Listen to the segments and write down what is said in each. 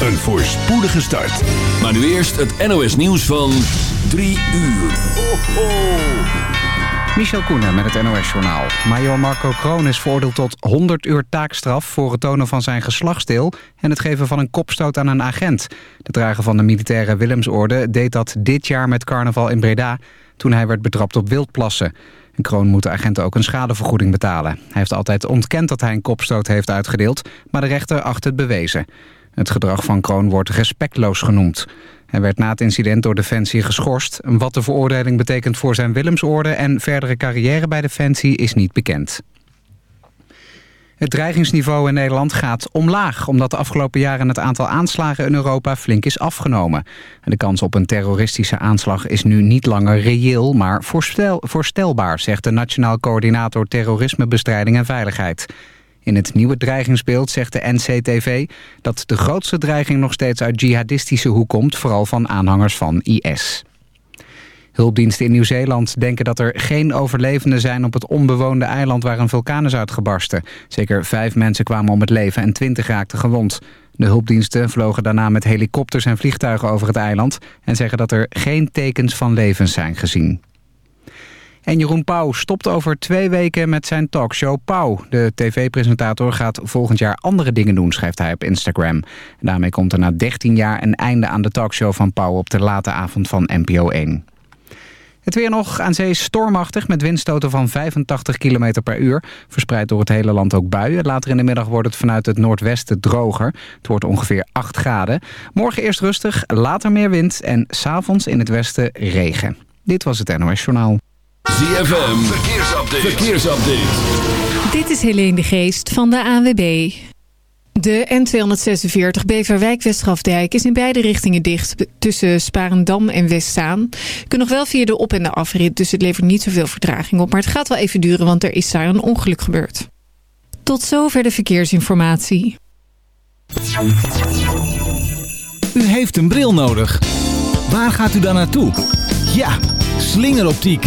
een voorspoedige start. Maar nu eerst het NOS nieuws van 3 uur. Ho, ho. Michel Koenen met het NOS-journaal. Major Marco Kroon is veroordeeld tot 100 uur taakstraf... voor het tonen van zijn geslachtsdeel... en het geven van een kopstoot aan een agent. De drager van de militaire Willemsorde deed dat dit jaar met carnaval in Breda... toen hij werd betrapt op wildplassen. En Kroon moet de agenten ook een schadevergoeding betalen. Hij heeft altijd ontkend dat hij een kopstoot heeft uitgedeeld... maar de rechter acht het bewezen. Het gedrag van Kroon wordt respectloos genoemd. Hij werd na het incident door Defensie geschorst. Wat de veroordeling betekent voor zijn Willemsorde... en verdere carrière bij Defensie is niet bekend. Het dreigingsniveau in Nederland gaat omlaag... omdat de afgelopen jaren het aantal aanslagen in Europa flink is afgenomen. En de kans op een terroristische aanslag is nu niet langer reëel... maar voorstel, voorstelbaar, zegt de Nationaal Coördinator Terrorismebestrijding en Veiligheid. In het nieuwe dreigingsbeeld zegt de NCTV dat de grootste dreiging nog steeds uit jihadistische hoek komt, vooral van aanhangers van IS. Hulpdiensten in Nieuw-Zeeland denken dat er geen overlevenden zijn op het onbewoonde eiland waar een vulkaan is uitgebarsten. Zeker vijf mensen kwamen om het leven en twintig raakten gewond. De hulpdiensten vlogen daarna met helikopters en vliegtuigen over het eiland en zeggen dat er geen tekens van levens zijn gezien. En Jeroen Pauw stopt over twee weken met zijn talkshow Pauw. De tv-presentator gaat volgend jaar andere dingen doen, schrijft hij op Instagram. Daarmee komt er na 13 jaar een einde aan de talkshow van Pauw op de late avond van NPO 1. Het weer nog aan zee stormachtig met windstoten van 85 km per uur. Verspreid door het hele land ook buien. Later in de middag wordt het vanuit het noordwesten droger. Het wordt ongeveer 8 graden. Morgen eerst rustig, later meer wind en s'avonds in het westen regen. Dit was het NOS Journaal. ZFM, verkeersupdate. verkeersupdate. Dit is Helene de Geest van de ANWB. De N246 Beverwijk-Westgrafdijk is in beide richtingen dicht tussen Sparendam en Westzaan. Je kunt nog wel via de op- en de afrit, dus het levert niet zoveel vertraging op. Maar het gaat wel even duren, want er is daar een ongeluk gebeurd. Tot zover de verkeersinformatie. U heeft een bril nodig. Waar gaat u dan naartoe? Ja, slingeroptiek.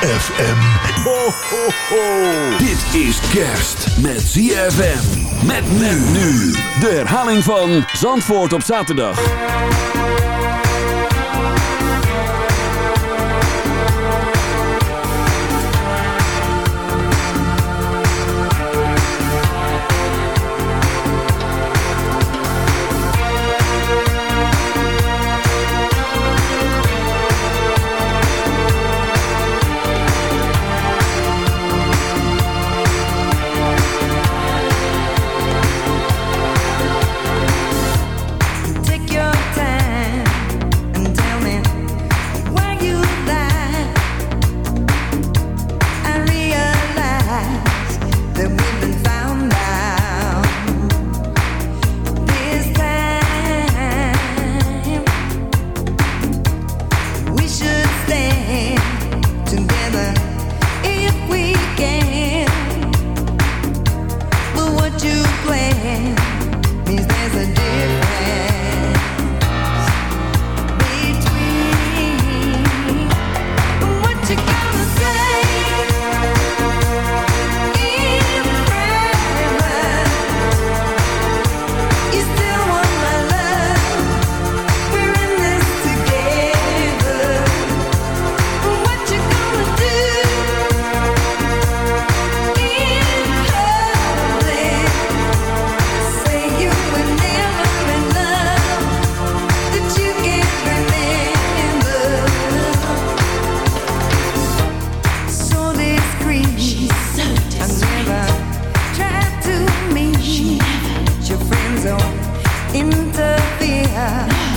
ZFM. Ho, ho, ho. Dit is kerst met ZFM. Met nu. De herhaling van Zandvoort op zaterdag. interfere.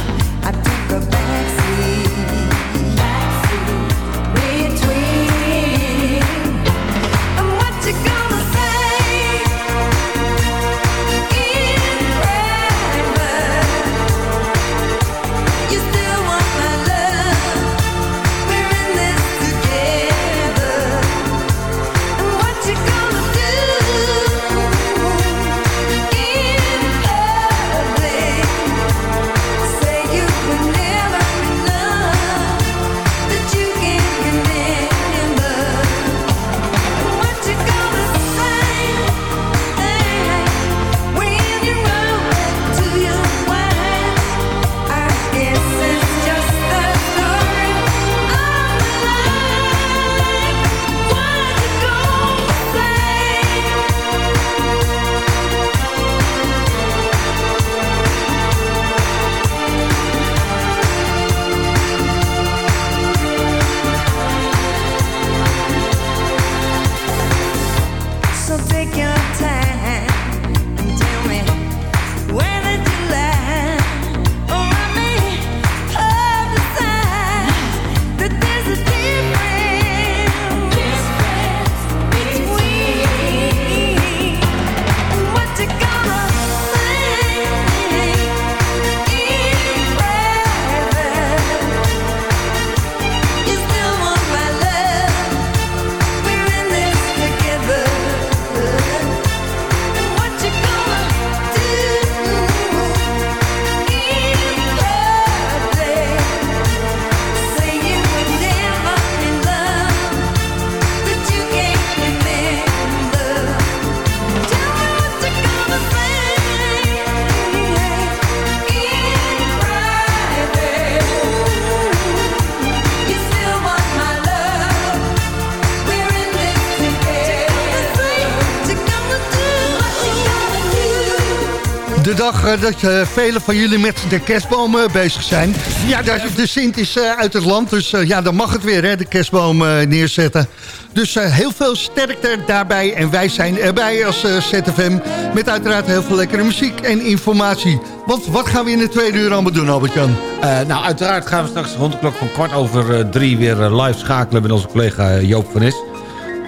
Dag uh, dat uh, velen van jullie met de kerstboom uh, bezig zijn. Ja, de, de Sint is uit het land, dus ja, dan mag het weer, hè, de kerstboom neerzetten. Dus heel veel sterkte daarbij. En wij zijn erbij als ZFM met uiteraard heel veel lekkere muziek en informatie. Want wat gaan we in de tweede uur allemaal doen, Albert-Jan? nou, uiteraard gaan we straks rond de klok van kwart over drie weer live schakelen met onze collega Joop van Is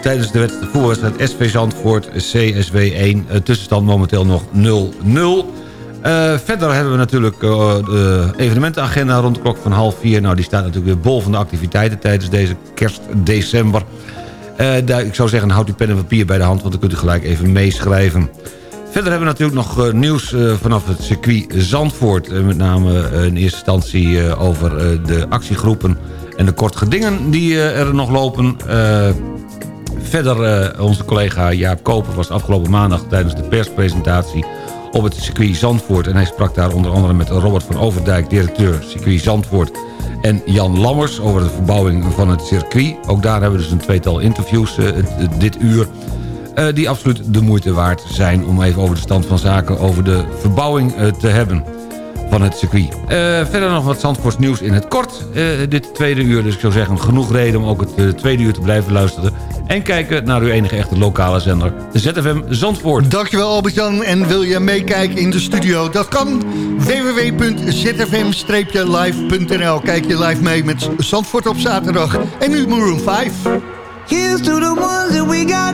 tijdens de wedstrijd voetbalwedstrijd SV Zandvoort CSW 1. tussenstand momenteel nog 0-0. Uh, verder hebben we natuurlijk uh, de evenementenagenda rond de klok van half vier. Nou, die staat natuurlijk weer bol van de activiteiten tijdens deze kerstdecember. Daar, ik zou zeggen, houd uw pen en papier bij de hand, want dan kunt u gelijk even meeschrijven. Verder hebben we natuurlijk nog nieuws vanaf het circuit Zandvoort. met name in eerste instantie over de actiegroepen en de kortgedingen die er nog lopen. Verder onze collega Jaap Koper was afgelopen maandag tijdens de perspresentatie op het circuit Zandvoort. En hij sprak daar onder andere met Robert van Overdijk, directeur circuit Zandvoort. En Jan Lammers over de verbouwing van het circuit. Ook daar hebben we dus een tweetal interviews uh, dit uur. Uh, die absoluut de moeite waard zijn om even over de stand van zaken... over de verbouwing te hebben van het circuit. Uh, verder nog wat Zandvoorts nieuws in het kort. Uh, dit tweede uur, dus ik zou zeggen genoeg reden om ook het uh, tweede uur te blijven luisteren. En kijken naar uw enige echte lokale zender, ZFM Zandvoort. Dankjewel Albert-Jan. En wil je meekijken in de studio? Dat kan. www.zfm-live.nl Kijk je live mee met Zandvoort op zaterdag. En nu Maroon 5. Here's to the ones that we got.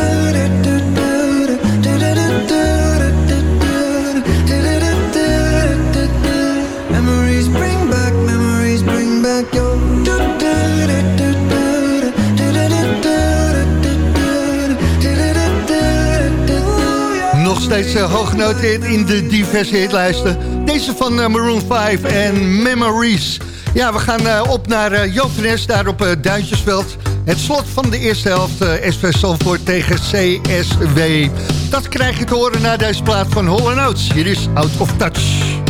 steeds uh, hoog genoteerd in de diverse hitlijsten. Deze van uh, Maroon 5 en Memories. Ja, we gaan uh, op naar Jovenes, daar op Duintjesveld. Het slot van de eerste helft, SV Salford tegen CSW. Dat krijg je te horen na deze plaat van Holland Oates. Hier is Out of Touch.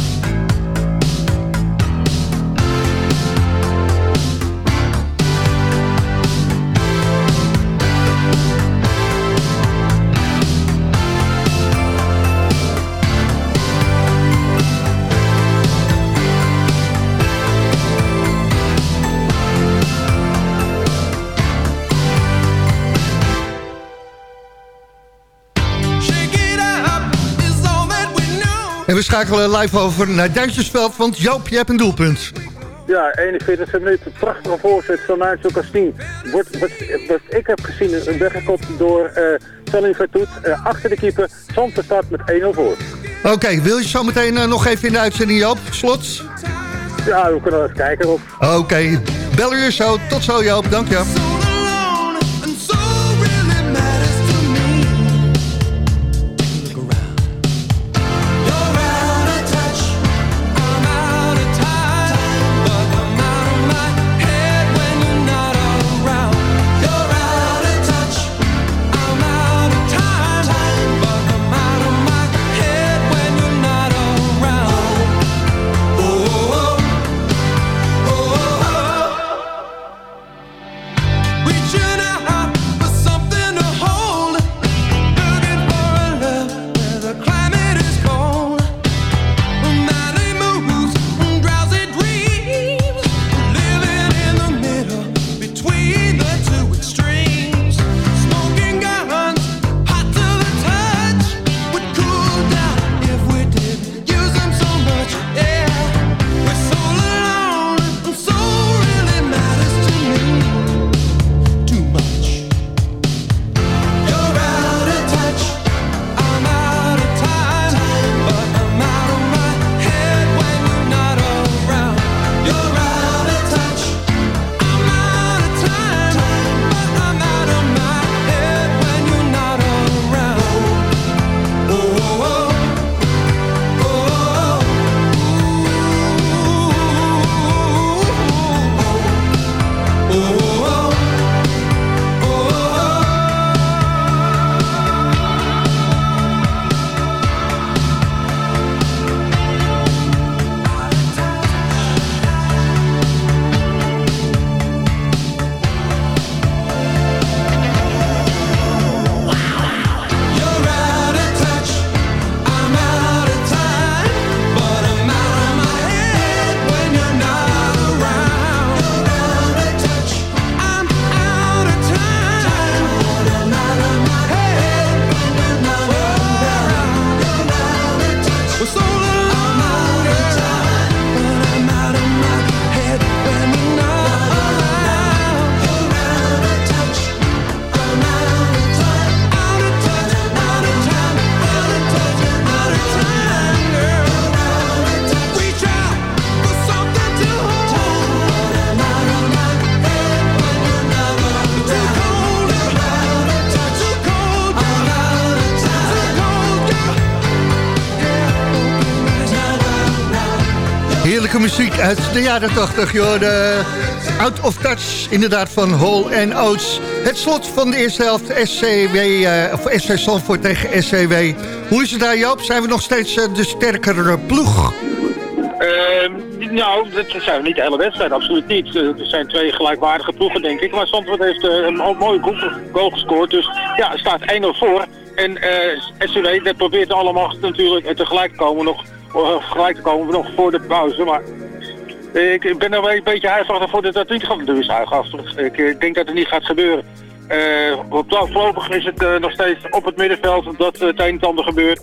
We schakelen live over naar Duitsersveld, want Joop, je hebt een doelpunt. Ja, 41 minuut. Prachtige voorzet van Nigel Castien. Wordt, wat, wat ik heb gezien, een weggekopt door uh, Salim Vertoet. Uh, achter de keeper. Zandvoort staat met 1-0 voor. Oké, wil je zo meteen uh, nog even in de uitzending, Joop? Slot? Ja, we kunnen wel even kijken, Rob. Oké, okay. bel u zo. Tot zo, Joop. Dank je. Muziek uit de jaren 80. Joh, de Out of Touch, inderdaad, van Hall Oates. Het slot van de eerste helft, SCW, uh, eh, of SV Zandvoort tegen SCW. Hoe is het daar, Joop? Zijn we nog steeds uh, de sterkere ploeg? Uh, nou, dat zijn we niet de hele wedstrijd, absoluut niet. Er zijn twee gelijkwaardige ploegen, denk ik. Maar Zandvoort heeft uh, een mooie goal gescoord. Dus ja, het staat 1-0 voor. En SCW dat probeert allemaal natuurlijk tegelijk komen nog gelijk te komen nog voor de pauze. Maar ik ben er wel een beetje huiverig voor dat dat niet gaat gebeuren. Ik, ik denk dat het niet gaat gebeuren. Uh, voorlopig is het nog steeds op het middenveld dat het een en ander gebeurt.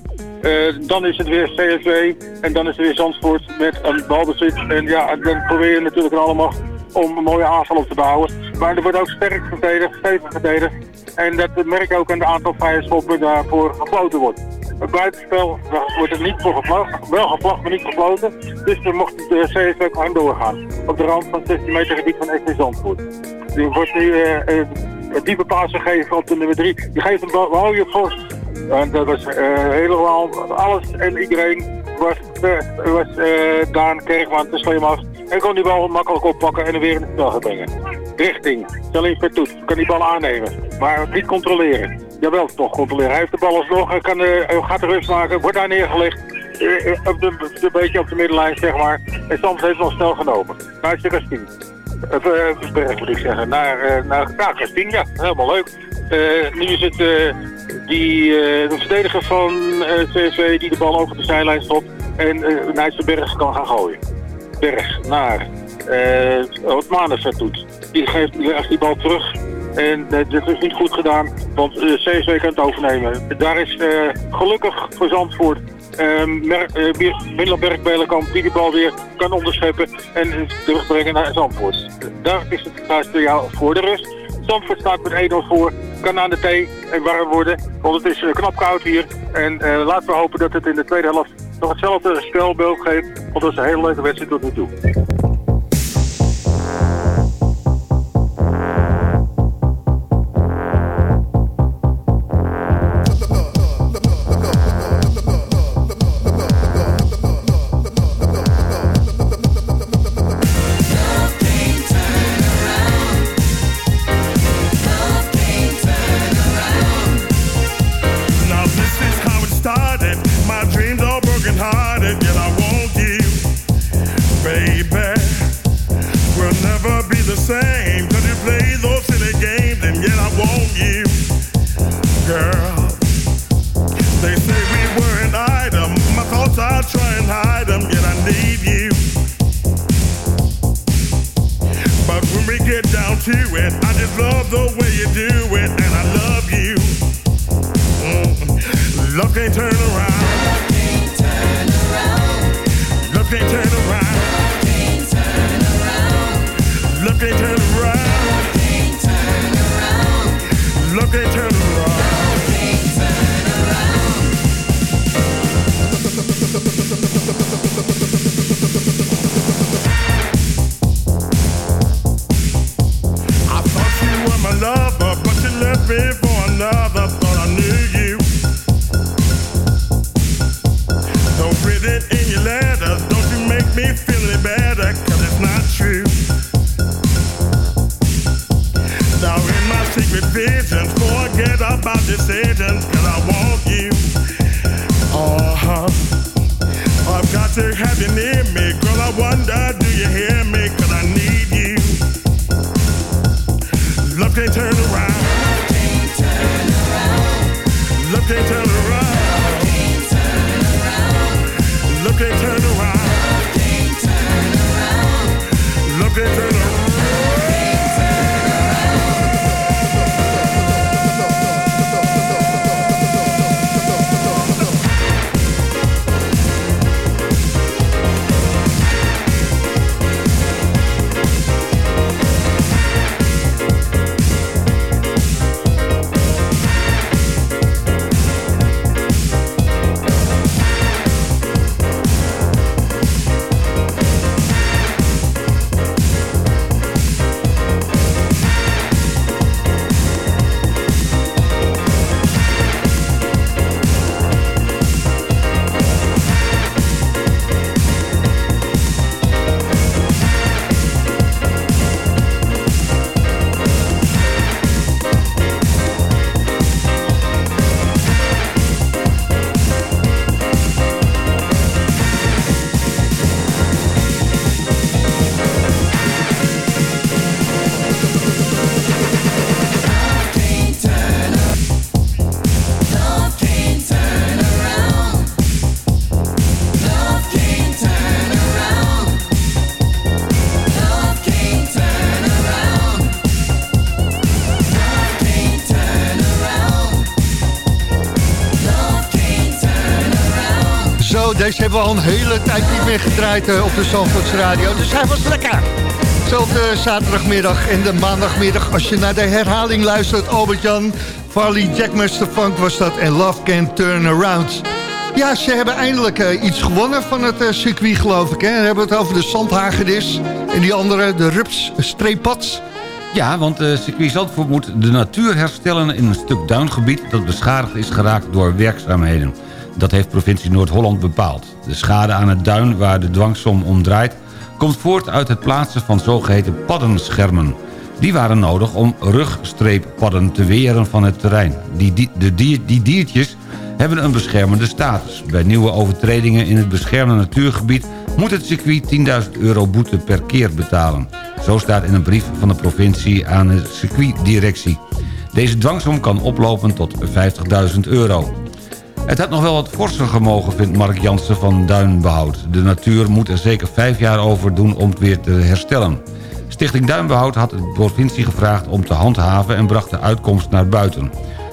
Dan is het weer CSW en dan is het weer Zandvoort met een balbezit. En ja, dan probeer je natuurlijk allemaal om een mooie aanval op te bouwen. Maar er wordt ook sterk verdedigd, stevig verdedigd. En dat merk je ook aan de aantal vrije schoppen daarvoor gefloten wordt. Het buitenspel wordt er niet voor gevlacht, wel gevlacht, maar niet gefloten. Dus dan mocht de CSW gewoon doorgaan. Op de rand van 16 meter gebied van FC Zandvoort. Die wordt nu uh, uh, diepe paas gegeven op de nummer 3. Die geeft hem wel je. En dat was helemaal alles en iedereen was, was Daan Kerkman te slim af. En kon die bal makkelijk oppakken en er weer in het spel gaan brengen. Richting, Salim Vertoet, kan die bal aannemen, maar niet controleren. Jawel, toch controleren. Hij heeft de bal alsnog, kan, uh, gaat rust maken, wordt daar neergelegd. Uh, op de, een beetje op de middenlijn, zeg maar. En soms heeft wel snel genomen. Naar Christine. Of, uh, moet ik zeggen. Naar, uh, naar, naar Christine, ja. Helemaal leuk. nu is het die, de verdediger van CSW die de bal over de zijlijn stopt. En uh, Nijtse kan gaan gooien. Berg naar uh, Otmanen doet. Die geeft legt die bal terug. En uh, dit is niet goed gedaan, want uh, CSW kan het overnemen. Daar is uh, gelukkig voor Zandvoort um, Middelberg Belenkamp die de bal weer kan onderscheppen en terugbrengen naar Zandvoort. Daar is het signaal voor de rust. Zandvoort staat met 1-0 voor, kan aan de thee en warm worden, want het is knap koud hier. En laten we hopen dat het in de tweede helft nog hetzelfde spelbeeld geeft, want dat is een hele leuke wedstrijd tot nu toe. Deze hebben we al een hele tijd niet meer gedraaid uh, op de Zandvoorts Radio. Dus hij was lekker. Zelfde zaterdagmiddag en de maandagmiddag als je naar de herhaling luistert. Albert-Jan, Farley, Jackmaster Funk was dat en Love Can Turn Around. Ja, ze hebben eindelijk uh, iets gewonnen van het uh, circuit geloof ik. Hè? Dan hebben we het over de Zandhagedis en die andere, de Rups Streepads. Ja, want uh, circuit Zandvoort moet de natuur herstellen in een stuk duingebied... dat beschadigd is geraakt door werkzaamheden. Dat heeft provincie Noord-Holland bepaald. De schade aan het duin waar de dwangsom om draait... komt voort uit het plaatsen van zogeheten paddenschermen. Die waren nodig om rugstreeppadden te weren van het terrein. Die, die, de die diertjes hebben een beschermende status. Bij nieuwe overtredingen in het beschermde natuurgebied... moet het circuit 10.000 euro boete per keer betalen. Zo staat in een brief van de provincie aan de circuitdirectie. Deze dwangsom kan oplopen tot 50.000 euro. Het had nog wel wat forser gemogen, vindt Mark Jansen van Duinbehoud. De natuur moet er zeker vijf jaar over doen om het weer te herstellen. Stichting Duinbehoud had de provincie gevraagd om te handhaven... en bracht de uitkomst naar buiten.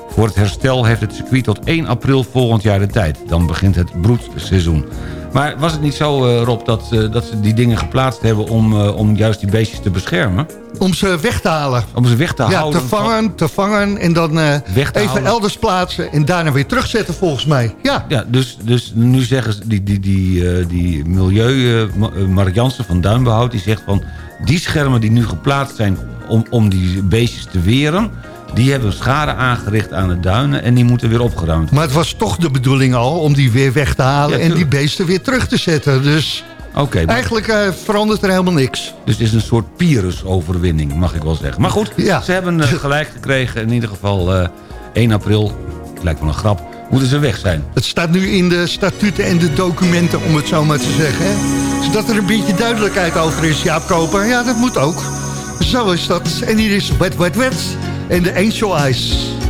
Voor het herstel heeft het circuit tot 1 april volgend jaar de tijd. Dan begint het broedseizoen. Maar was het niet zo, eh, Rob, dat, eh, dat ze die dingen geplaatst hebben... Om, eh, om juist die beestjes te beschermen? Om ze weg te halen. Om ze weg te ja, houden? te vangen, te vangen en dan uh, even elders plaatsen... en daarna weer terugzetten volgens mij. Ja, ja dus, dus nu zeggen ze, die, die, die, uh, die milieu... Uh, Mark Jansen van Duinbehoud, die zegt van... die schermen die nu geplaatst zijn om, om die beestjes te weren... die hebben schade aangericht aan de duinen... en die moeten weer opgeruimd worden. Maar het was toch de bedoeling al om die weer weg te halen... Ja, en die beesten weer terug te zetten. Dus... Okay, maar... Eigenlijk uh, verandert er helemaal niks. Dus het is een soort Pyrrhus-overwinning, mag ik wel zeggen. Maar goed, ja. ze hebben uh, gelijk gekregen. In ieder geval uh, 1 april, het lijkt wel een grap, moeten ze weg zijn. Het staat nu in de statuten en de documenten, om het zo maar te zeggen. Hè? Zodat er een beetje duidelijkheid over is, Jaap Koper. Ja, dat moet ook. Zo is dat. En hier is Wet Wet Wet en de Angel Eyes.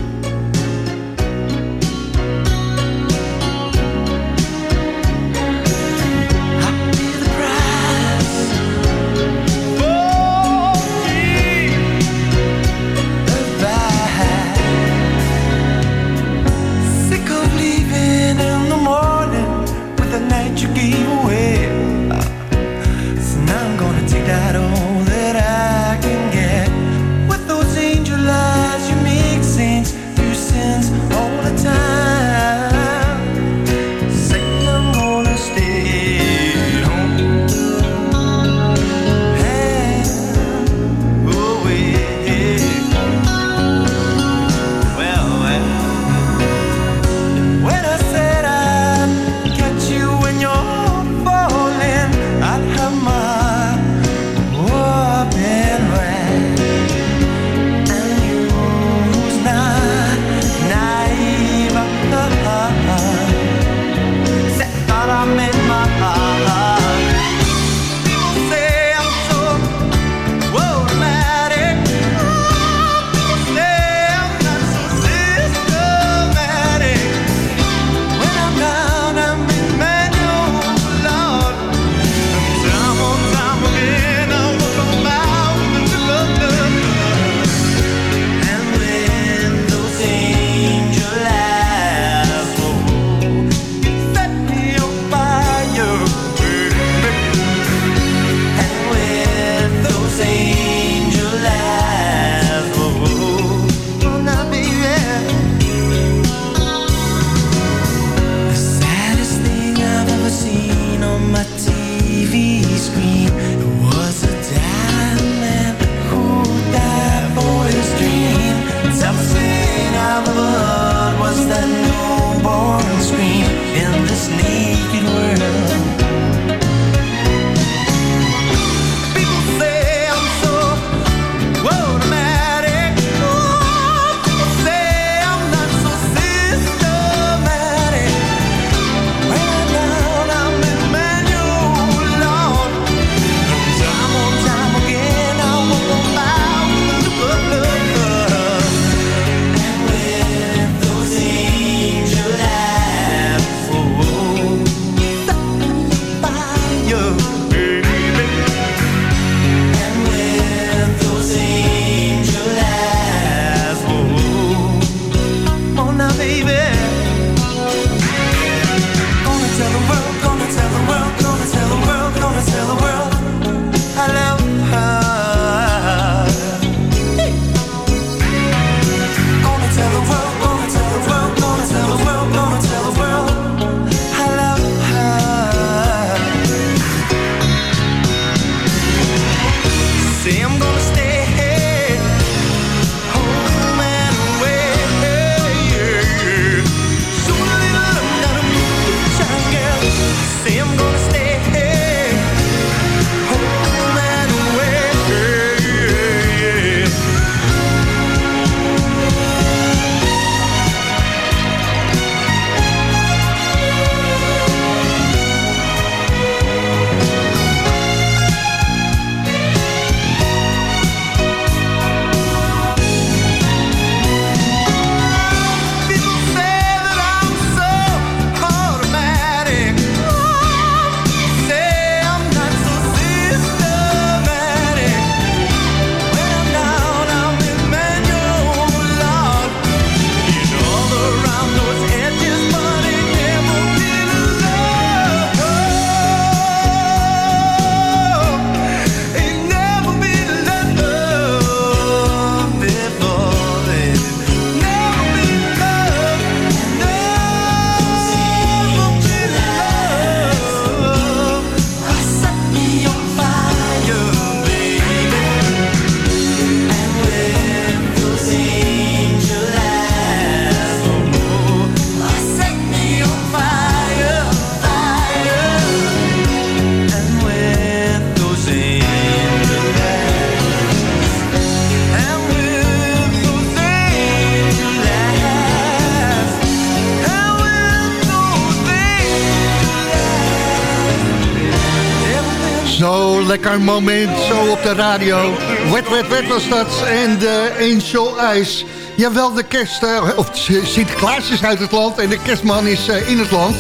Lekker moment, zo op de radio. Wet, wet, wet was dat. En de Angel Eyes. Jawel, de kerst, uh, of Sinterklaas is uit het land en de kerstman is uh, in het land.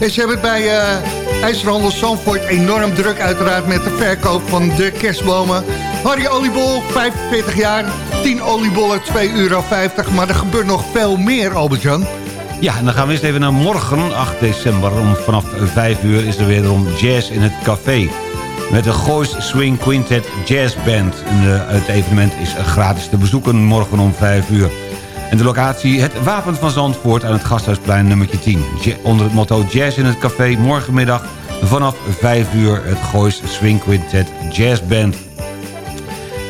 En ze hebben het bij uh, IJzerhandel Zandvoort enorm druk uiteraard met de verkoop van de kerstbomen. Harry Oliebol, 45 jaar, 10 oliebollen, 2,50 euro. Maar er gebeurt nog veel meer, Albert-Jan. Ja, en dan gaan we eens even naar morgen, 8 december. Om vanaf 5 uur is er wederom jazz in het café. Met de Goois Swing Quintet Jazz Band. En, uh, het evenement is gratis te bezoeken morgen om 5 uur. En de locatie het Wapen van Zandvoort aan het Gasthuisplein nummertje 10. Onder het motto Jazz in het café morgenmiddag vanaf 5 uur het Goois Swing Quintet Jazz Band.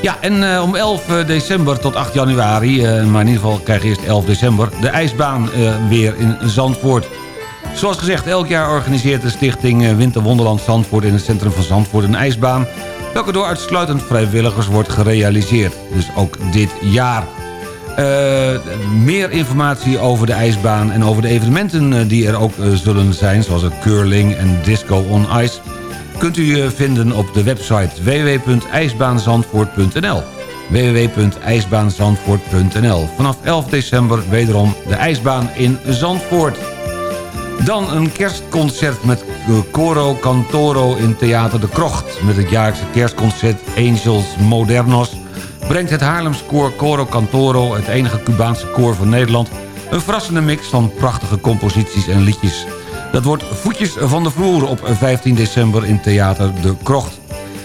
Ja, en uh, om 11 december tot 8 januari, maar in ieder geval krijg je eerst 11 december... de ijsbaan weer in Zandvoort. Zoals gezegd, elk jaar organiseert de stichting Winterwonderland Zandvoort... in het centrum van Zandvoort een ijsbaan... welke door uitsluitend vrijwilligers wordt gerealiseerd. Dus ook dit jaar. meer informatie over de ijsbaan en over de evenementen die er ook zullen zijn... zoals het curling en disco on ice kunt u vinden op de website www.ijsbaanzandvoort.nl www.ijsbaanzandvoort.nl Vanaf 11 december wederom de ijsbaan in Zandvoort. Dan een kerstconcert met Coro Cantoro in Theater de Krocht. Met het jaarlijkse kerstconcert Angels Modernos... brengt het Haarlems koor Coro Cantoro, het enige Cubaanse koor van Nederland... een verrassende mix van prachtige composities en liedjes... Dat wordt Voetjes van de Vloer op 15 december in Theater De Krocht.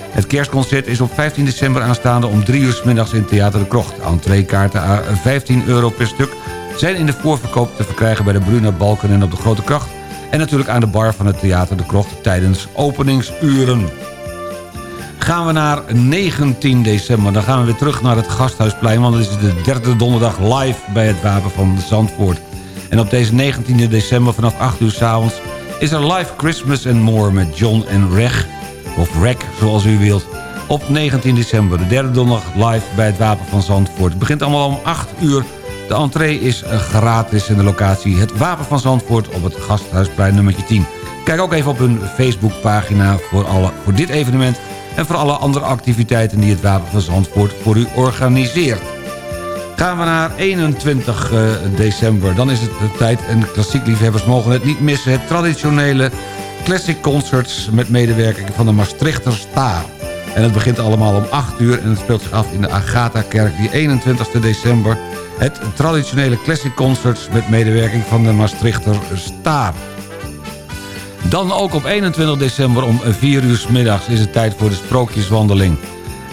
Het kerstconcert is op 15 december aanstaande om 3 uur s middags in Theater De Krocht. Entreekaarten à 15 euro per stuk zijn in de voorverkoop te verkrijgen bij de Bruna Balken en op de Grote Kracht. En natuurlijk aan de bar van het Theater De Krocht tijdens openingsuren. Gaan we naar 19 december. Dan gaan we weer terug naar het Gasthuisplein. Want het is de derde donderdag live bij het Wapen van Zandvoort. En op deze 19 december vanaf 8 uur s avonds is er live Christmas and More met John en Reg. Of Reg, zoals u wilt. Op 19 december, de derde donderdag live bij het Wapen van Zandvoort. Het begint allemaal om 8 uur. De entree is gratis in de locatie Het Wapen van Zandvoort op het Gasthuisplein nummertje 10. Kijk ook even op hun Facebookpagina voor, alle, voor dit evenement... en voor alle andere activiteiten die het Wapen van Zandvoort voor u organiseert. Gaan we naar 21 uh, december. Dan is het de tijd en klassiek liefhebbers mogen het niet missen. Het traditionele Classic Concerts met medewerking van de Maastrichter Staar. En het begint allemaal om 8 uur en het speelt zich af in de Agatha-kerk die 21 december. Het traditionele Classic Concerts met medewerking van de Maastrichter Staar. Dan ook op 21 december om 4 uur s middags is het tijd voor de sprookjeswandeling.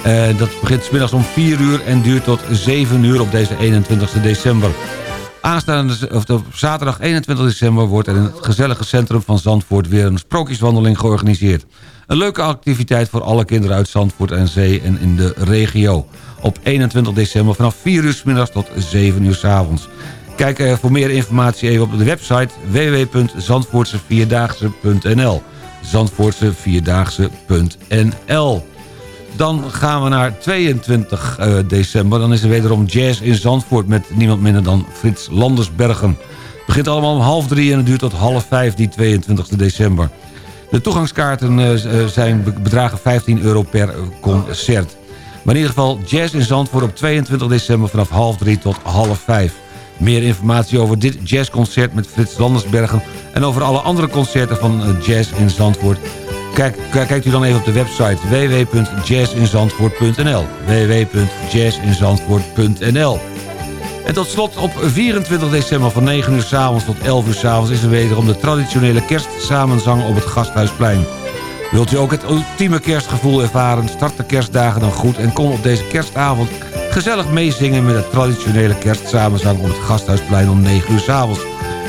Uh, dat begint middags om 4 uur en duurt tot 7 uur op deze 21 december. Aanstaande of op zaterdag 21 december wordt er in het gezellige centrum van Zandvoort... weer een sprookjeswandeling georganiseerd. Een leuke activiteit voor alle kinderen uit Zandvoort en Zee en in de regio. Op 21 december vanaf 4 uur s middags tot 7 uur s avonds. Kijk uh, voor meer informatie even op de website www.zandvoortsevierdaagse.nl Zandvoortsevierdaagse.nl dan gaan we naar 22 uh, eh, december. Dan is er wederom jazz in Zandvoort met niemand minder dan Frits Landersbergen. Het begint allemaal om half drie en het duurt tot half vijf die 22 december. De toegangskaarten uh, zijn, bedragen 15 euro per concert. Maar in ieder geval jazz in Zandvoort op 22 december vanaf half drie tot half vijf. Meer informatie over dit jazzconcert met Frits Landersbergen... en over alle andere concerten van Jazz in Zandvoort... Kijk, kijkt u dan even op de website www.jazzinzandvoort.nl www.jazzinzandvoort.nl En tot slot op 24 december van 9 uur s avonds tot 11 uur s avonds... is er wederom de traditionele kerstsamenzang op het Gasthuisplein. Wilt u ook het ultieme kerstgevoel ervaren? Start de kerstdagen dan goed en kom op deze kerstavond... gezellig meezingen met de traditionele kerstsamenzang op het Gasthuisplein om 9 uur s avonds.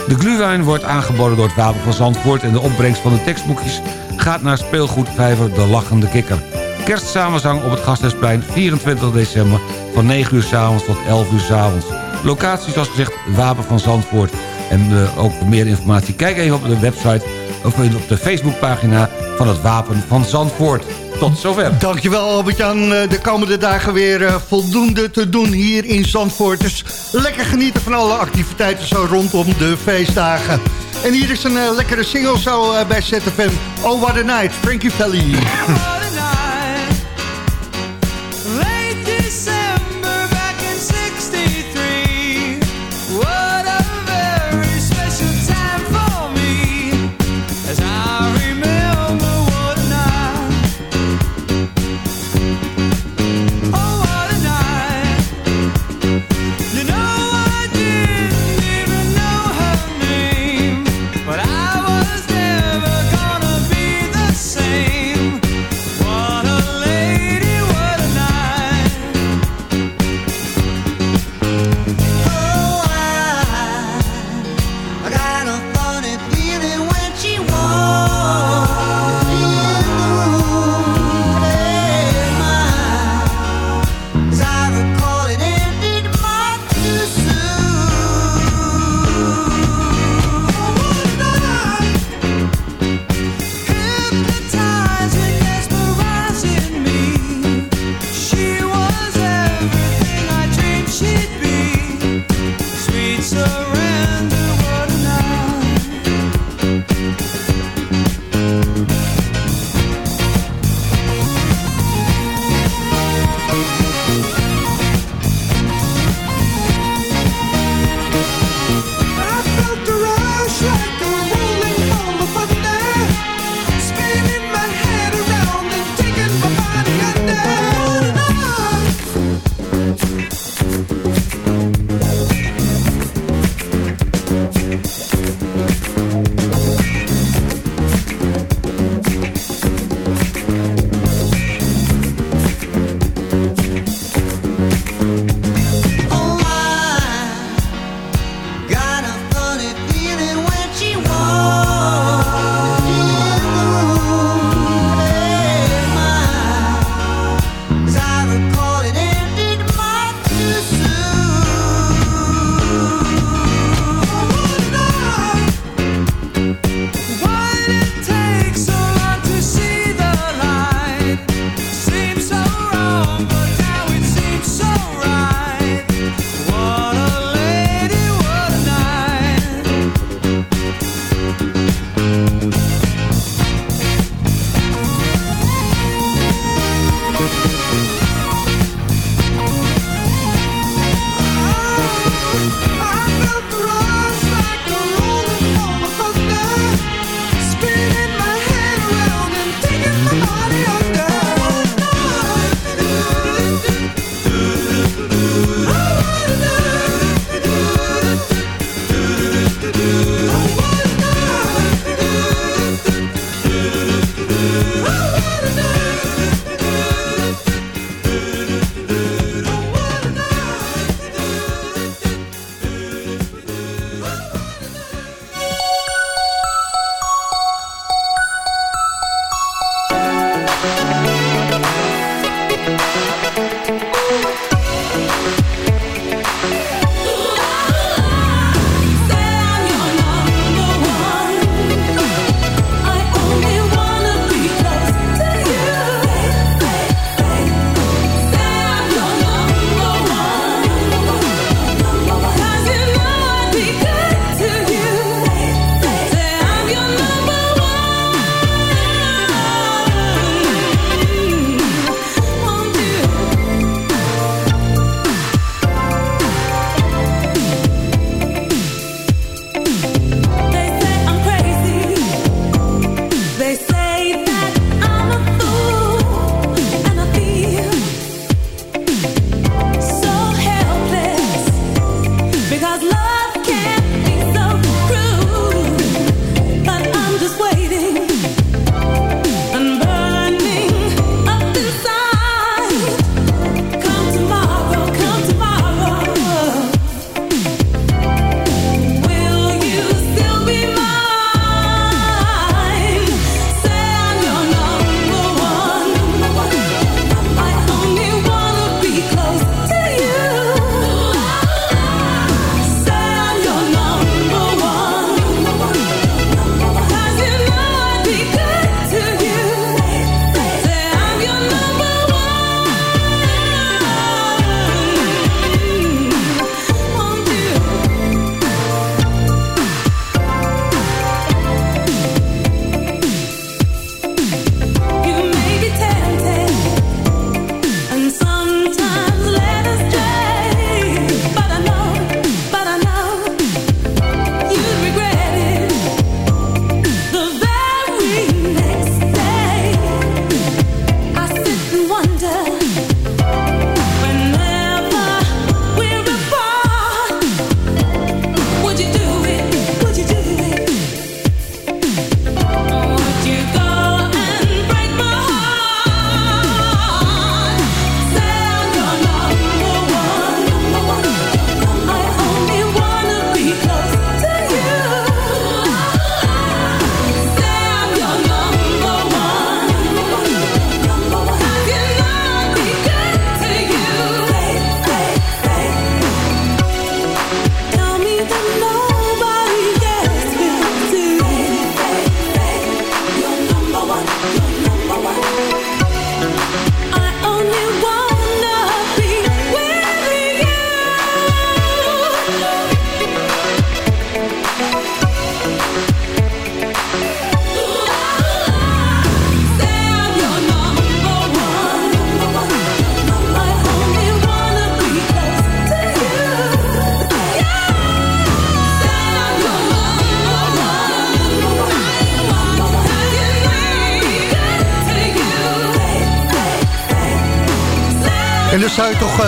De gluwijn wordt aangeboden door het Wapen van Zandvoort... en de opbrengst van de tekstboekjes gaat naar speelgoedvijver De Lachende Kikker. Kerstsamenzang op het Gasthuisplein 24 december van 9 uur s avonds tot 11 uur s avonds. Locatie zoals gezegd Wapen van Zandvoort. En uh, ook voor meer informatie kijk even op de website op de Facebookpagina van het Wapen van Zandvoort. Tot zover. Dankjewel Albert-Jan. Eh, de komende dagen weer uh, voldoende te doen hier in Zandvoort. Dus lekker genieten van alle activiteiten zo rondom de feestdagen. En hier is een uh, lekkere single zo bij ZFM. Oh, what a night, Frankie Valley.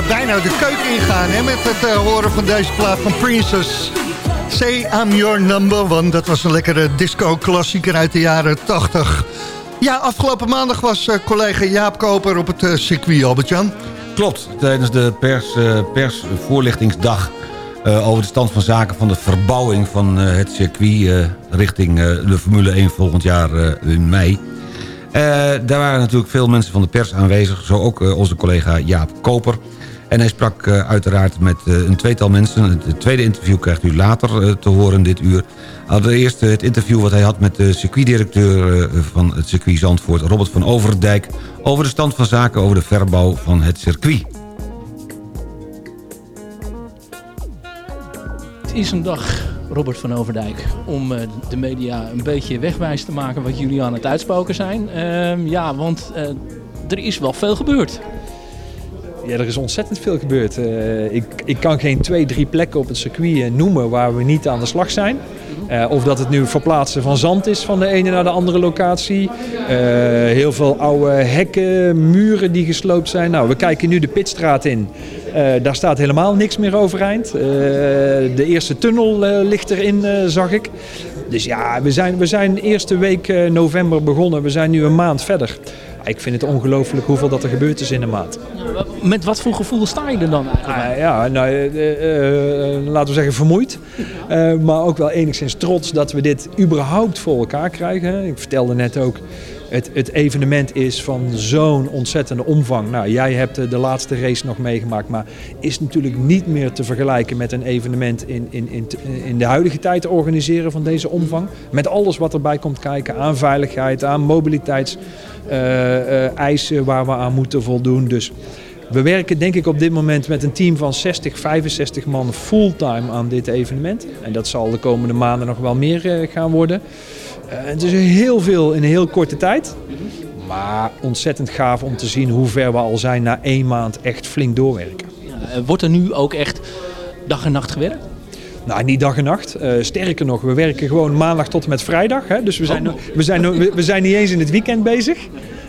bijna de keuken ingaan hè, met het eh, horen van deze plaat van Princess. Say I'm your number one. Dat was een lekkere disco-klassieker uit de jaren 80. Ja, afgelopen maandag was eh, collega Jaap Koper op het circuit, Albert-Jan. Klopt, tijdens de pers, persvoorlichtingsdag over de stand van zaken van de verbouwing van het circuit richting de Formule 1 volgend jaar in mei uh, daar waren natuurlijk veel mensen van de pers aanwezig. Zo ook uh, onze collega Jaap Koper. En hij sprak uh, uiteraard met een tweetal mensen. Het tweede interview krijgt u later te horen dit uur. Allereerst het interview wat hij had met de circuitdirecteur van het circuit Zandvoort... Robert van Overdijk... over de stand van zaken over de verbouw van het circuit. Het is een dag Robert van Overdijk. Om de media een beetje wegwijs te maken wat jullie aan het uitspoken zijn. Uh, ja, want er is wel veel gebeurd. Ja, er is ontzettend veel gebeurd. Uh, ik, ik kan geen twee, drie plekken op het circuit noemen waar we niet aan de slag zijn. Uh, of dat het nu verplaatsen van zand is van de ene naar de andere locatie. Heel veel oude hekken, muren die gesloopt zijn. Nou, we kijken nu de Pitstraat in. Daar staat helemaal niks meer overeind. de eerste tunnel ligt erin, zag ik. Dus ja, we zijn, we zijn eerste week november begonnen. We zijn nu een maand verder. Ik vind het ongelooflijk hoeveel dat er gebeurd is in de maand. Met wat voor gevoel sta je er dan eigenlijk? Ah, ja, nou, eh, eh, eh, laten we zeggen vermoeid. Maar ook wel enigszins trots dat we dit überhaupt voor elkaar krijgen. Ik vertelde net ook, het, het evenement is van zo'n ontzettende omvang. Nou, jij hebt eh, de laatste race nog meegemaakt, maar is natuurlijk niet meer te vergelijken met een evenement in, in, in, in de huidige tijd te organiseren van deze omvang. Met alles wat erbij komt kijken aan veiligheid, aan mobiliteitseisen waar we aan moeten voldoen. Dus we werken denk ik op dit moment met een team van 60, 65 man fulltime aan dit evenement. En dat zal de komende maanden nog wel meer eh, gaan worden. Eh, het is heel veel in een heel korte tijd. Maar ontzettend gaaf om te zien hoe ver we al zijn na één maand echt flink doorwerken. Eh, Wordt er nu ook echt dag en nacht gewerkt? Nou, niet dag en nacht. Eh, sterker nog, we werken gewoon maandag tot en met vrijdag. Hè? Dus we zijn, Oh. we, zijn, we, we zijn niet eens in het weekend bezig.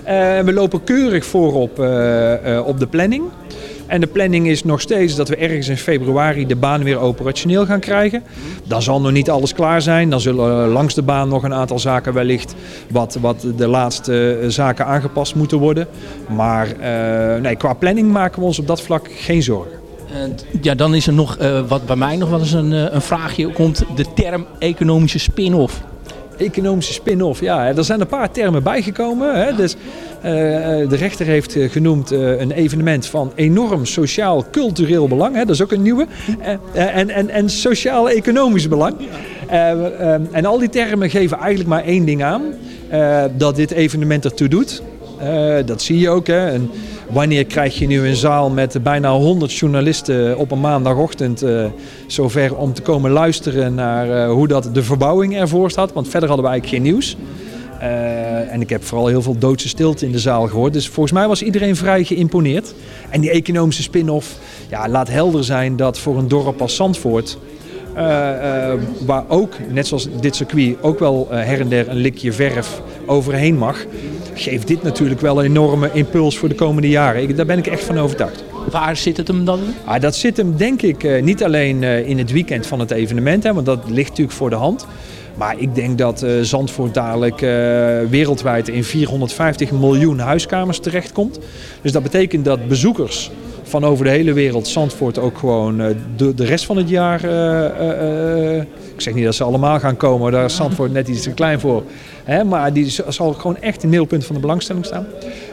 Eh, we lopen keurig voorop eh, op de planning. En de planning is nog steeds dat we ergens in februari de baan weer operationeel gaan krijgen. Dan zal nog niet alles klaar zijn. Dan zullen eh, langs de baan nog een aantal zaken wellicht wat, wat de laatste eh, zaken aangepast moeten worden. Maar eh, nee, qua planning maken we ons op dat vlak geen zorgen. En ja, dan is er nog wat bij mij nog wel eens een, een vraagje komt. De term economische spin-off. Economische spin-off, ja. Er zijn een paar termen bijgekomen. Hè. Dus, de rechter heeft eh, genoemd eh, een evenement van enorm sociaal-cultureel belang. Dat is ook een nieuwe. Eh, eh, en en, en sociaal-economisch belang. Eh, eh, en al die termen geven eigenlijk maar één ding aan. eh, dat dit evenement ertoe doet. Eh, dat zie je ook. En wanneer krijg je nu een zaal met bijna 100 journalisten op een maandagochtend eh, zover om te komen luisteren naar eh, hoe dat de verbouwing ervoor staat? Want verder hadden we eigenlijk geen nieuws. Eh, en ik heb vooral heel veel doodse stilte in de zaal gehoord. Dus volgens mij was iedereen vrij geïmponeerd. En die economische spin-off ja, laat helder zijn dat voor een dorp als Zandvoort... eh, eh, waar ook, net zoals dit circuit, ook wel her en der een likje verf overheen mag... geeft dit natuurlijk wel een enorme impuls voor de komende jaren. Ik, daar ben ik echt van overtuigd. Waar zit het hem dan? Ah, dat zit hem denk ik niet alleen in het weekend van het evenement, hè, want dat ligt natuurlijk voor de hand. Maar ik denk dat eh, Zandvoort dadelijk eh, wereldwijd in 450 miljoen huiskamers terechtkomt. Dus dat betekent dat bezoekers van over de hele wereld Zandvoort ook gewoon eh, de, de rest van het jaar... ik zeg niet dat ze allemaal gaan komen, daar is Zandvoort net iets te klein voor. Hè, maar die zal gewoon echt in het middelpunt van de belangstelling staan.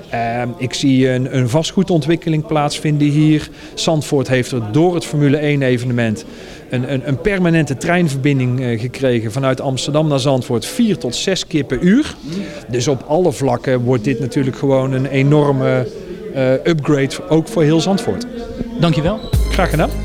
Ehm, ik zie een, een vastgoedontwikkeling plaatsvinden hier. Zandvoort heeft er door het Formule 1 evenement een, een, een permanente treinverbinding eh, gekregen vanuit Amsterdam naar Zandvoort. Vier tot zes keer per uur. Dus op alle vlakken wordt dit natuurlijk gewoon een enorme eh, upgrade, ook voor heel Zandvoort. Dankjewel. Graag gedaan.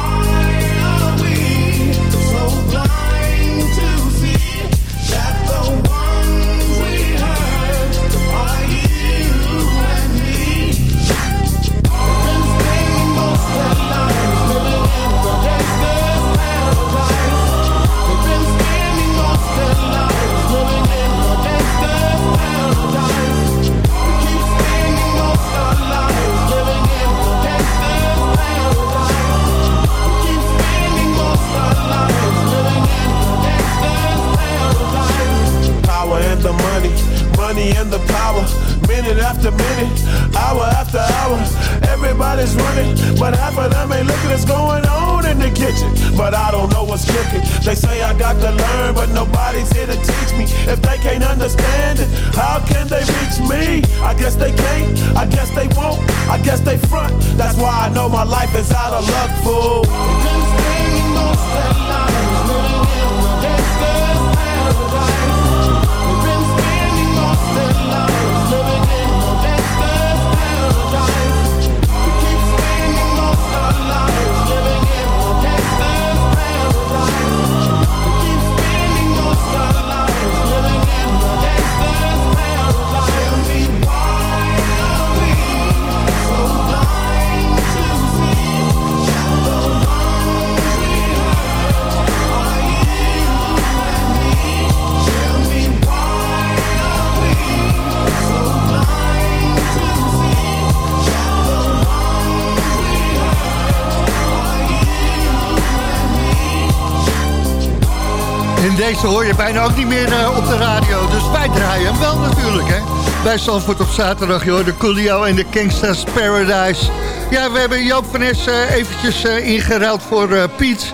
je bijna ook niet meer eh, op de radio. Dus wij draaien hem wel natuurlijk, hè. Bij Zandvoort op zaterdag, joh. De Coolio en de Gangsta's Paradise. Ja, we hebben Joop van Es eh, eventjes uh, ingeruild voor Piet.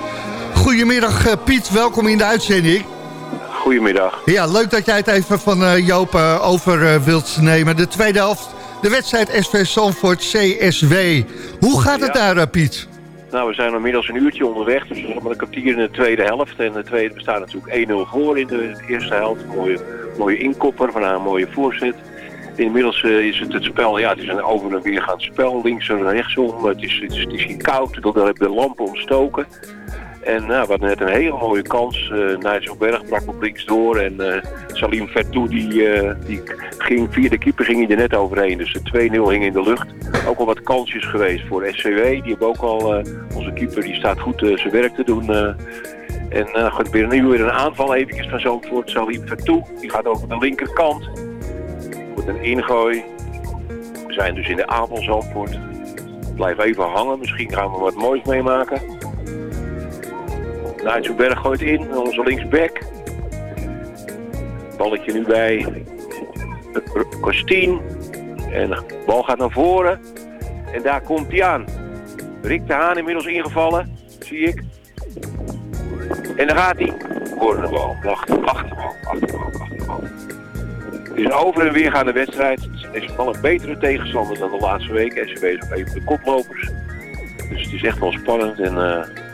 Goedemiddag, Piet. Welkom in de uitzending. Goedemiddag. Ja, leuk dat jij het even van Joop over wilt nemen. De tweede helft, de wedstrijd SV Zandvoort CSW. Hoe gaat het daar, Piet? Nou, we zijn inmiddels een uurtje onderweg, dus maar een kwartier in de tweede helft. En de tweede bestaat natuurlijk 1-0 voor in de eerste helft. Mooie, mooie inkopper van een mooie voorzet. Inmiddels uh, is het het spel, ja, het is een over en weer gaand spel, links en rechtsom. Het is, het is, het is hier koud, dan hebben de lampen ontstoken. En nou, we hadden net een hele mooie kans. Uh, Nigel Berg brak op links door. En uh, Salim Vertou die, uh, die ging via de keeper ging hij er net overheen. Dus de 2-0 hing in de lucht. Ook al wat kansjes geweest voor SCW. Die hebben ook al, onze keeper die staat goed zijn werk te doen. en uh, gaat weer nu weer een aanval eventjes van Zandvoort. Salim Vertou, die gaat over de linkerkant. Wordt een ingooi. We zijn dus in de aanval Zandvoort. Blijf even hangen, misschien gaan we wat moois meemaken. Nijtselberg gooit in, onze linksback. Balletje nu bij Kostien. En de bal gaat naar voren. En daar komt hij aan. Rick de Haan inmiddels ingevallen, zie ik. En daar gaat hij. Voor de bal. Achterbal, achterbal, achterbal. Het is een over en weer gaande wedstrijd. Het is wel een betere tegenstander dan de laatste week. SCB is ook even de koplopers. Dus het is echt wel spannend. En uh,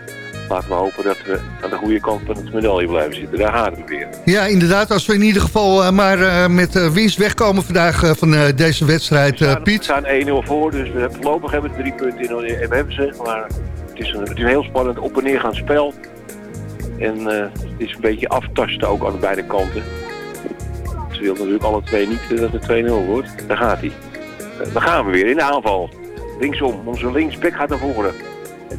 laten we hopen dat we aan de goede kant van het medaille blijven zitten. Daar gaan we weer. Ja, inderdaad. Als we in ieder geval uh, maar uh, met uh, winst wegkomen vandaag van deze wedstrijd, we staan, Piet. We staan 1-0 voor, dus we hebben, voorlopig hebben we drie punten in en we hebben ze. Maar het is, een, het is een heel spannend op- en neergaand spel. En het is een beetje aftasten ook aan beide kanten. Ze willen natuurlijk alle twee niet dat het 2-0 wordt. Daar gaat hij. Dan gaan we weer in de aanval. Linksom, onze linksback gaat naar voren.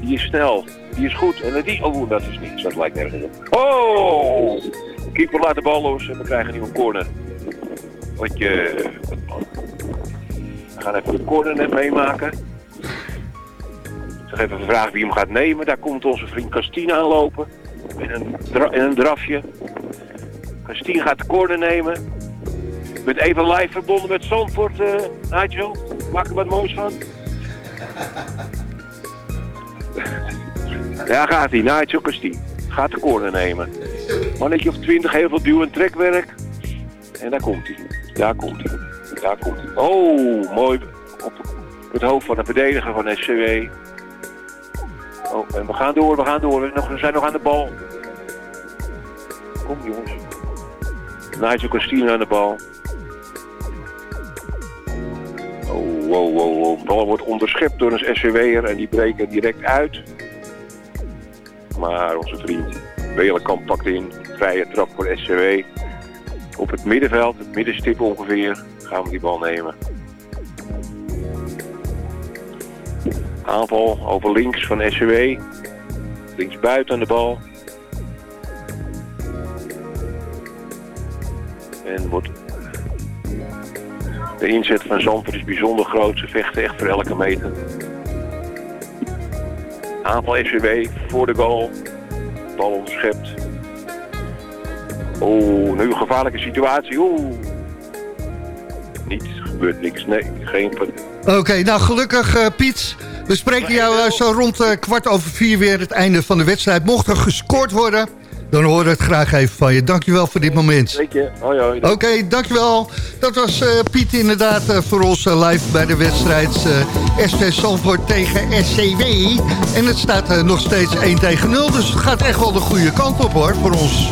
Die is snel. Die is goed. En die, oh, dat is niets. Dat lijkt nergens op. Oh! Keeper laat de bal los en we krijgen nu een corner. Wat je... We gaan even de corner net meemaken. Ik zeg even vragen wie hem gaat nemen. Daar komt onze vriend Castine aanlopen. In een, in een drafje. Castine gaat de corner nemen. Ben even live verbonden met Zandvoort, uh, Nigel. Maak er wat moois van. Daar gaat hij, Nigel Castine. Gaat de corner nemen. Mannetje of 20, heel veel duw- en trekwerk. En daar komt hij. Daar komt hij. Daar komt hij. Oh, mooi. Op het hoofd van de verdediger van SCW. Oh, en we gaan door, we gaan door. We, zijn nog aan de bal. Kom jongens. Nigel Castine aan de bal. Oh, wow, wow, wow. De bal wordt onderschept door een SCW'er en die breken direct uit. Maar onze vriend Welenkamp pakt in. Vrije trap voor SCW. Op het middenveld, het middenstip ongeveer, gaan we die bal nemen. Aanval over links van SCW. Links buiten de bal. En wordt de inzet van Zandvoort is bijzonder groot. Ze vechten echt voor elke meter. Aanval SCW voor de goal. Bal onderschept. Oeh, nu een gevaarlijke situatie. Oeh, niet. Er gebeurt niks. Nee, geen... Oké, nou gelukkig uh, Piet. We spreken jou uh, zo rond uh, kwart over vier weer het einde van de wedstrijd. Mocht er gescoord worden, dan horen we het graag even van je. Dankjewel voor dit moment. Hoi, hoi. Oké, okay, dankjewel. Dat was Piet inderdaad voor ons live bij de wedstrijd SV Salvoort tegen SCW. En het staat nog steeds 1 tegen 0, dus het gaat echt wel de goede kant op hoor, voor ons.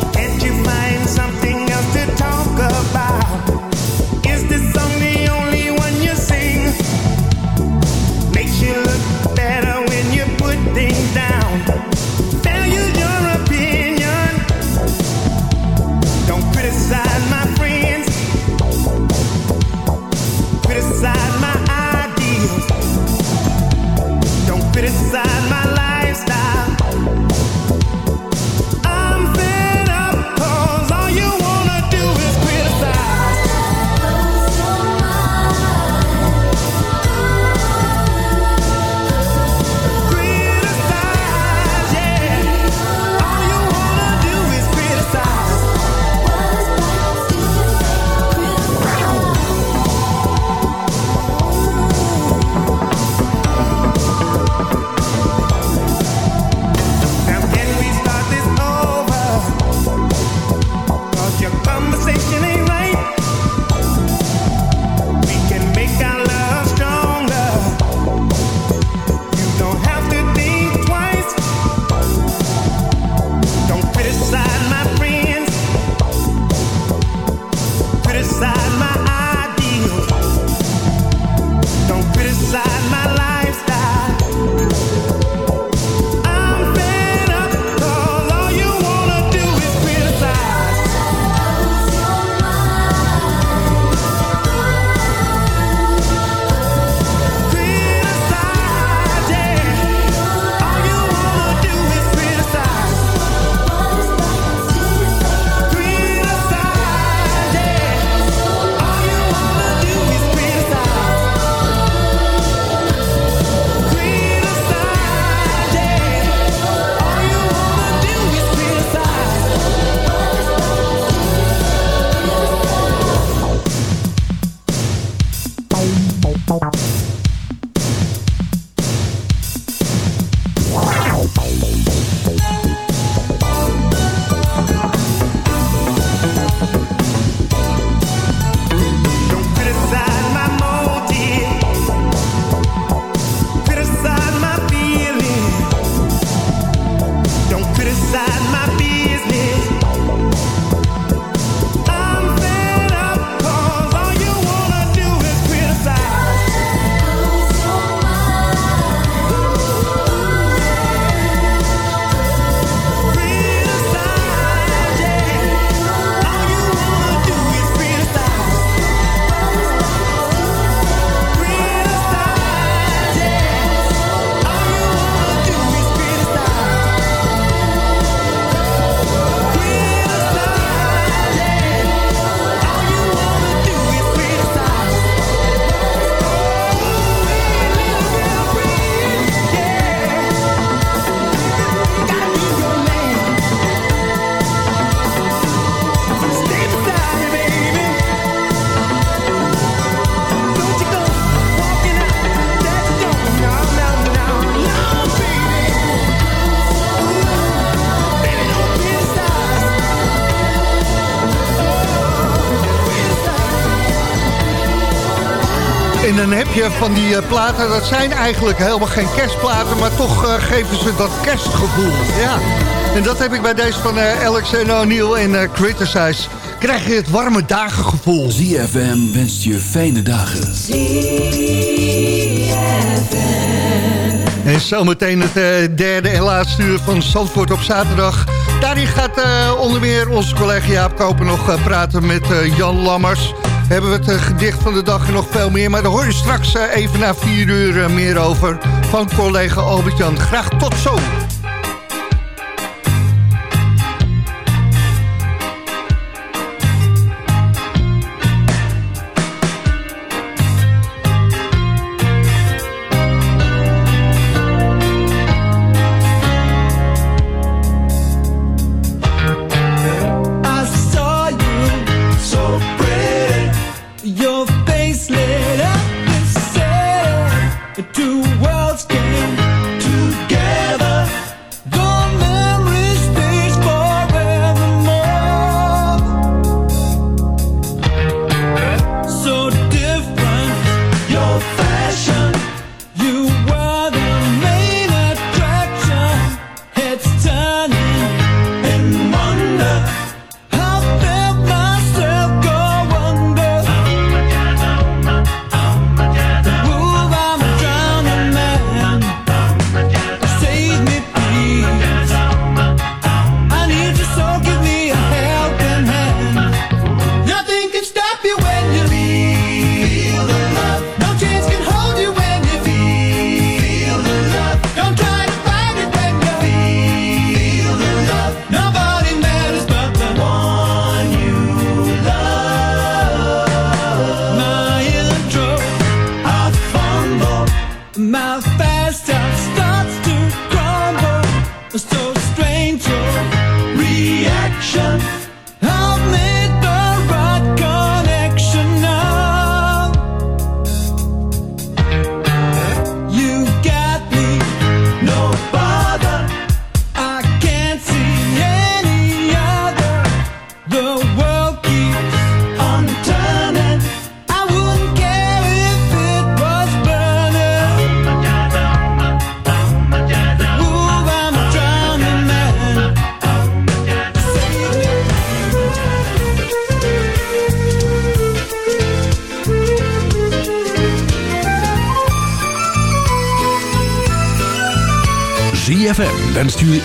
En dan heb je van die uh, platen, dat zijn eigenlijk helemaal geen kerstplaten... maar toch uh, geven ze dat kerstgevoel. Ja. En dat heb ik bij deze van uh, Alex en O'Neill en Criticize. Krijg je het warme dagengevoel. ZFM wenst je fijne dagen. En zometeen het derde en laatste uur van Zandvoort op zaterdag. Daarin gaat onder meer onze collega Jaap Koper nog praten met Jan Lammers hebben we het eh, gedicht van de dag en nog veel meer. Maar daar hoor je straks eh, even na vier uur eh, meer over van collega Albert-Jan. Graag tot zo.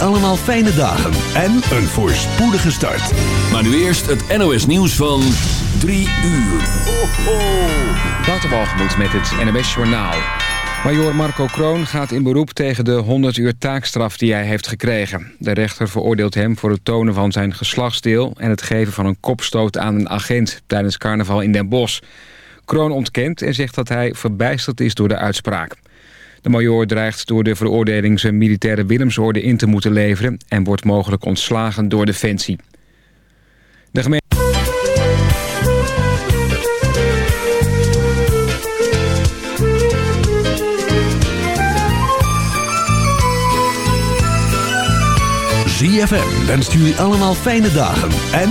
Allemaal fijne dagen en een voorspoedige start. Maar nu eerst het NOS nieuws van 3 uur. Ho, met het NMS Journaal. Major Marco Kroon gaat in beroep tegen de 100 uur taakstraf die hij heeft gekregen. De rechter veroordeelt hem voor het tonen van zijn geslachtsdeel... en het geven van een kopstoot aan een agent tijdens carnaval in Den Bosch. Kroon ontkent en zegt dat hij verbijsterd is door de uitspraak. De major dreigt door de veroordeling zijn militaire Willemsorde in te moeten leveren... en wordt mogelijk ontslagen door Defensie. De gemeente... ZFM wenst jullie allemaal fijne dagen en